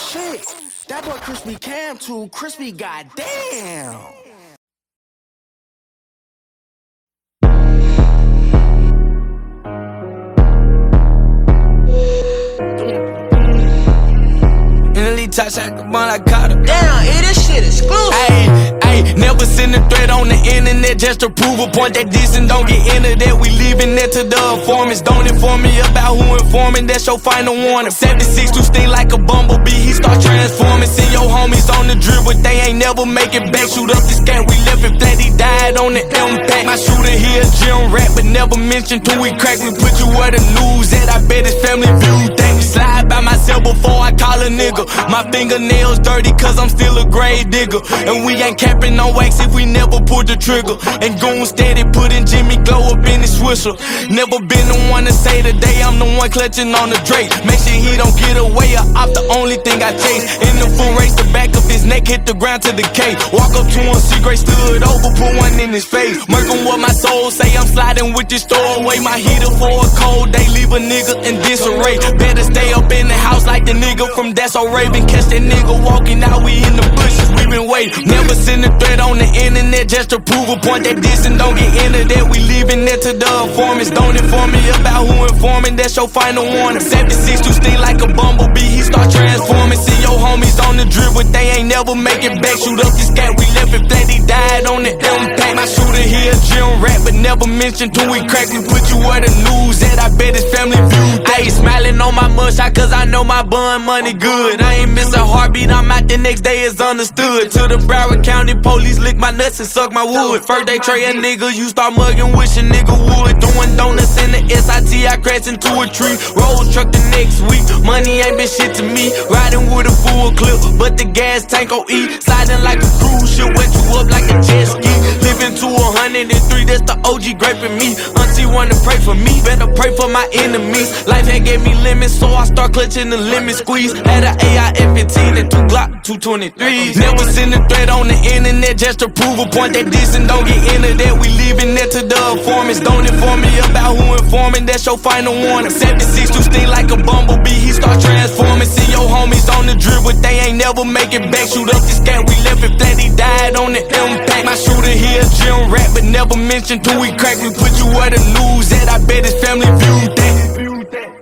shit. That boy Crispy Cam too crispy, goddamn. Touch the I caught her. Damn, it this shit exclusive. Ayy, ayy, never send a threat on the internet just to prove a point that this and don't get into that. We leaving that to the informants. Don't inform me about who informing, that's your final warning. 76 to sting like a bumblebee, he start transforming. Send your homies on the drip, but they ain't never make it back. Shoot up the scat, we left it flat, he died on the impact. My shooter here, Jim Rap, but never mentioned till we crack. We put you where the news at, I bet his family view that. Slide by myself before I call a nigga. My fingernails dirty cause I'm still a grave digger. And we ain't capping no wax if we never pull the trigger. And goon steady putting Jimmy Glow up in his swisher. Never been the one to say today I'm the one clutching on the Drake. Make sure he don't get away or off the only thing I chase. In the full race, the back of his neck hit the ground to the K. Walk up to him, see Gray stood over, put one in his face. Murking what my soul say, I'm sliding with this store away. My heater for a cold day, leave a nigga in disarray. Better stay up in the house like the nigga from That's So. Catch that nigga walking out, we in the bushes, we been waiting. Never send a threat on the internet just to prove a point that this and don't get into that. We leaving that to the informants. Don't inform me about who informing, that's your final warning. 76 to sting like a bumblebee, he start transforming. See your homies on the drip, but they ain't never make it back. Shoot up this cat, we left it flat, he died on the impact. My shooter here, never mentioned till we crack. We put you where the news at, I bet his family view. I ain't smiling on my mugshot, cause I know my bun money good. I ain't miss a heartbeat, I'm out the next day is understood. To the Broward County police lick my nuts and suck my wood. First they tray a nigga, you start mugging, wish a nigga would. Doing donuts in the SIT, I crash into a tree. Roll truck the next week, money ain't been shit to me. Riding with a full clip, but the gas tank on E. Sliding like a cruise ship, wet you up like a jet ski. Living to a hundred and three, that's the OG graping me. Auntie wanna pray for me, better pray for my enemies. Life gave me limits, so I start clutching the limit squeeze. Had an AI F15 and two Glock 223s. Never send a threat on the internet just to prove a point that this and don't get into that. We leaving that to the informants. Don't inform me about who informing, that's your final warning. 76 to sting like a bumblebee, he start transforming. See your homies on the drip, but they ain't never make it back. Shoot up this cat, we left it flat, he died on the impact. My shooter here, Jim Rap, but never mentioned till we crack. We put you where the news at, I bet his family viewed that.